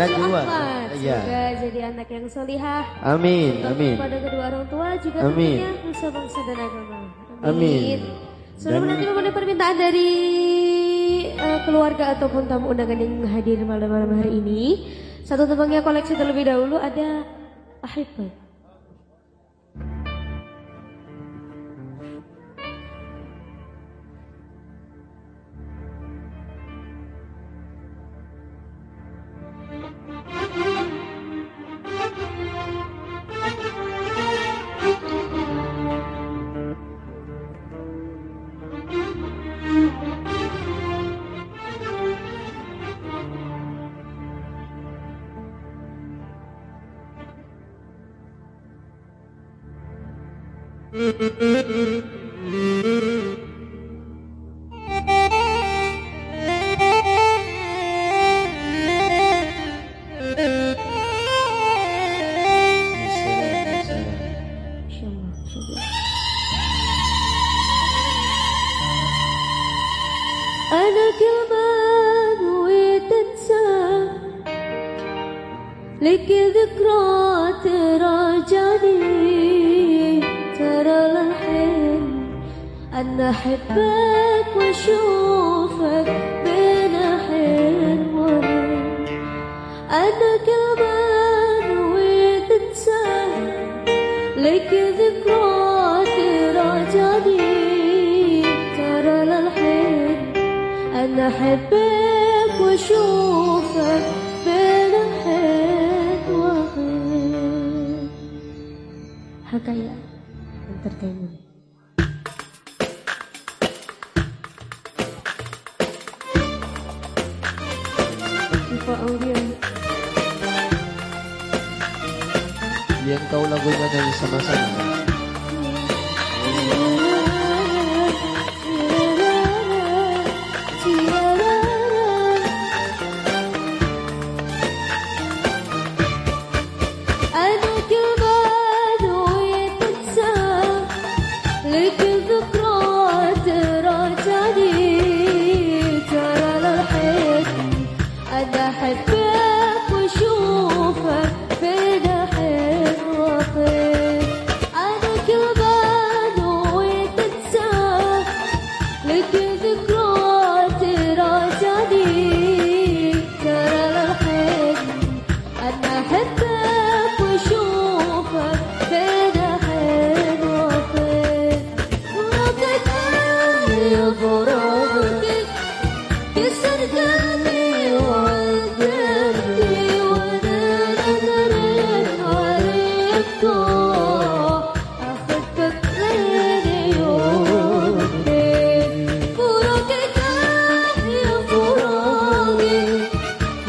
Najwa. Iya. Semoga jadi anak yang solihah. Amin, amin. Pada kedua orang tua juga Amin. tentunya nusa bangsa dan agama. Amin. Sebelum Dan- nanti memenuhi permintaan dari eh, keluarga ataupun tamu undangan yang hadir malam-malam hari ini, satu tebangnya koleksi terlebih dahulu ada Ahibah. Mm-hmm.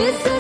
This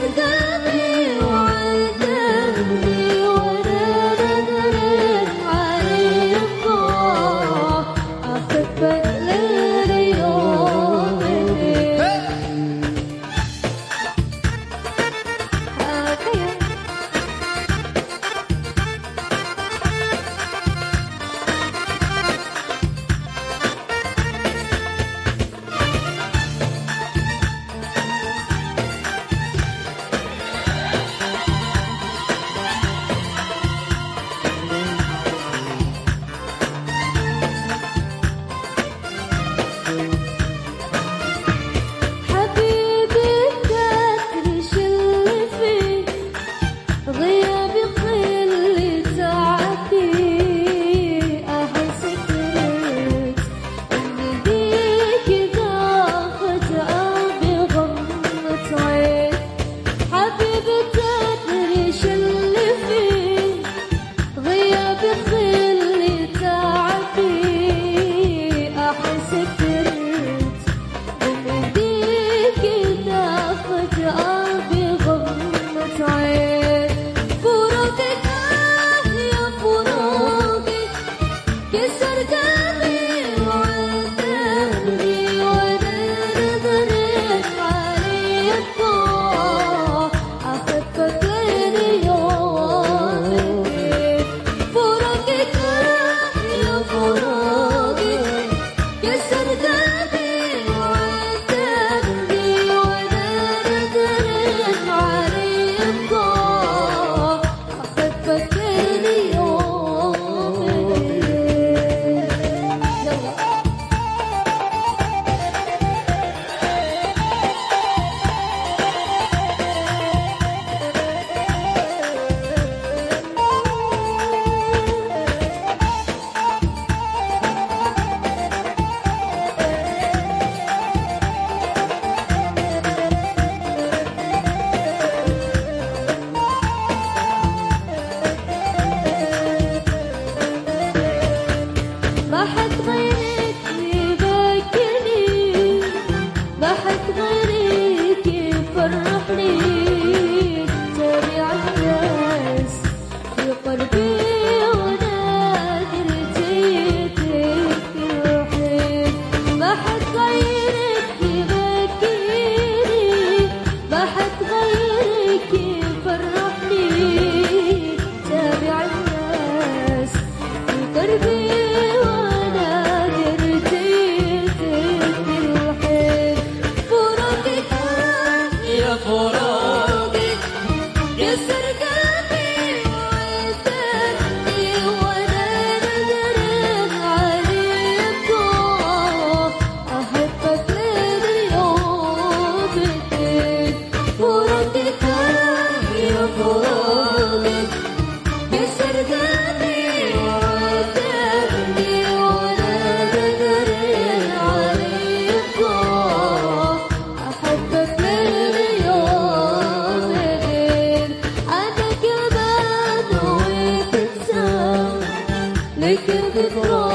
别说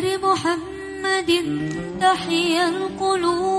بذكر محمد تحيا القلوب.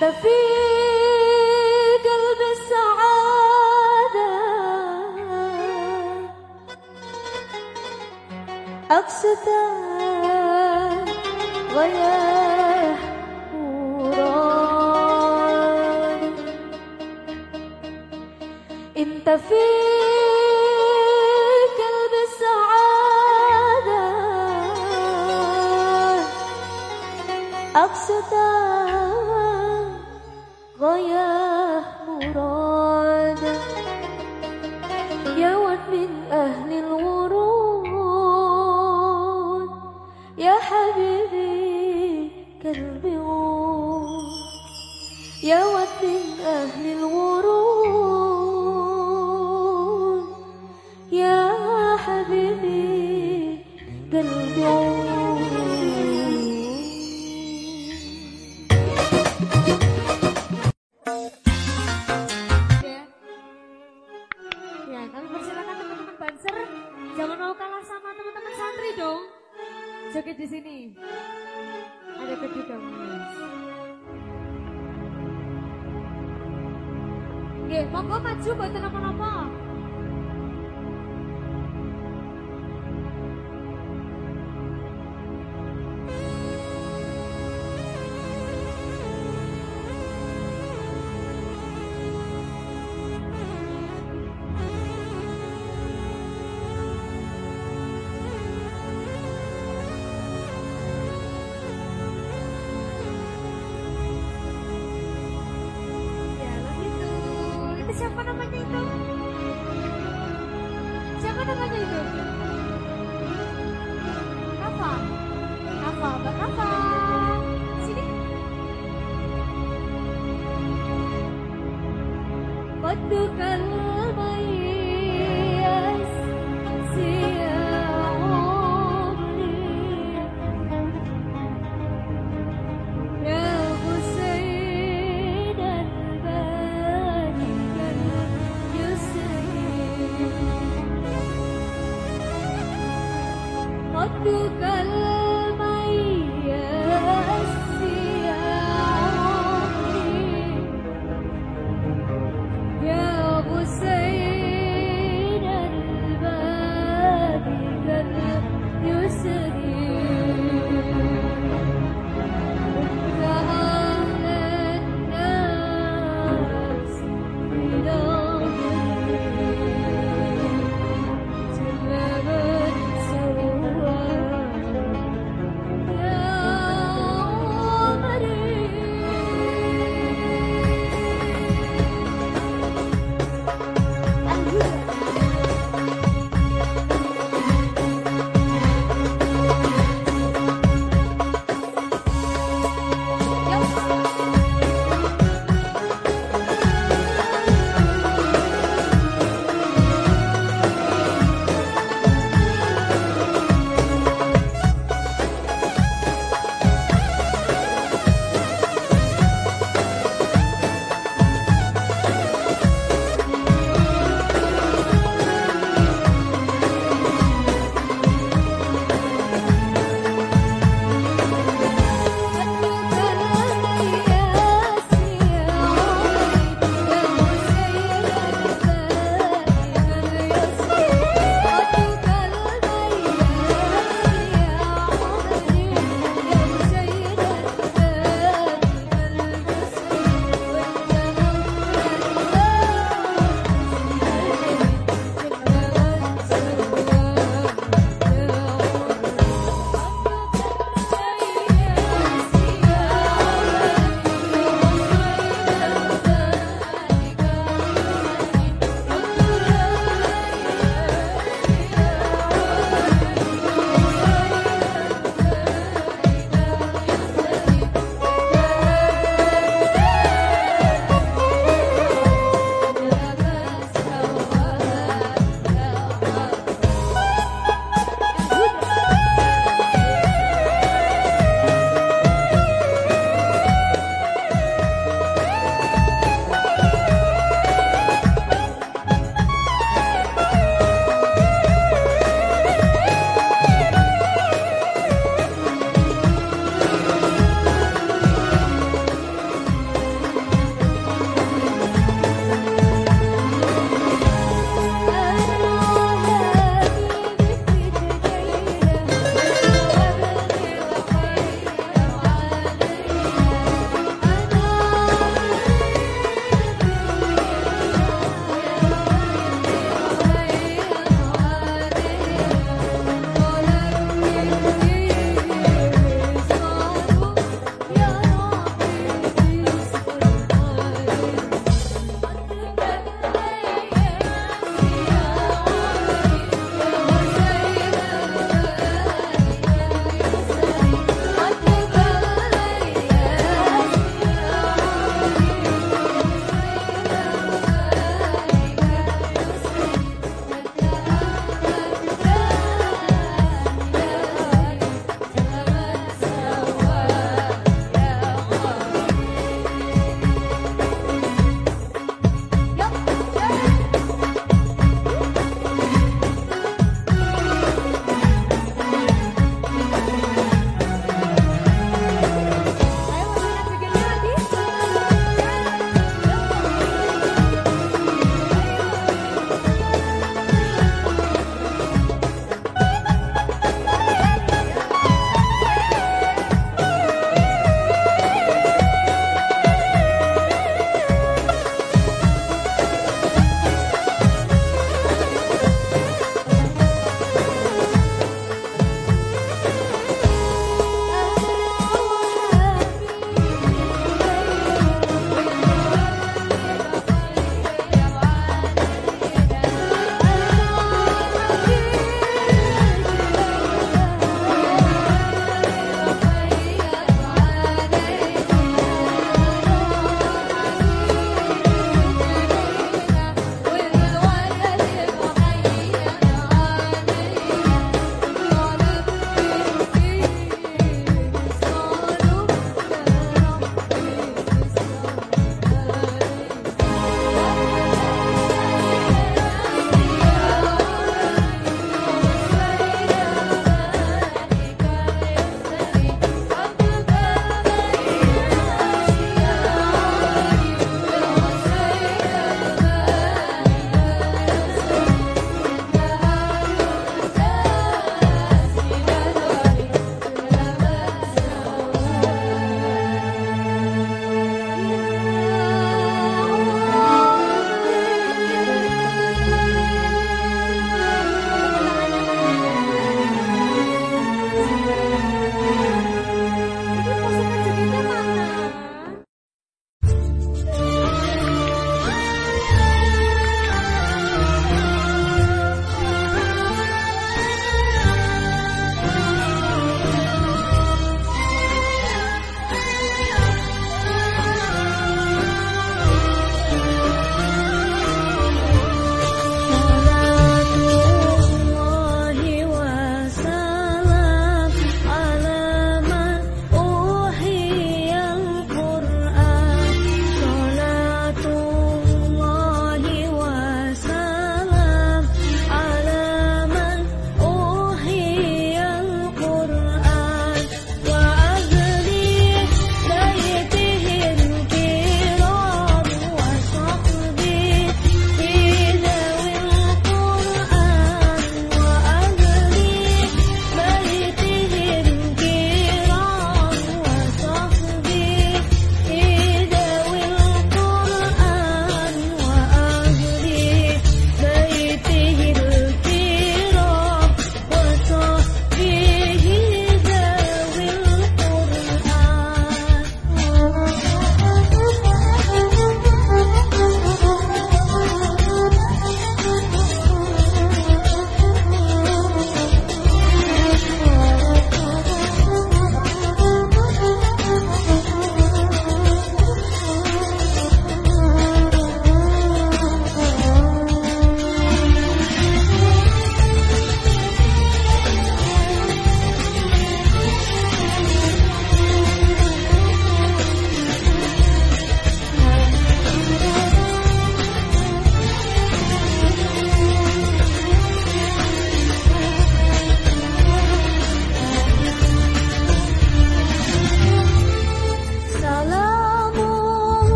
تفيد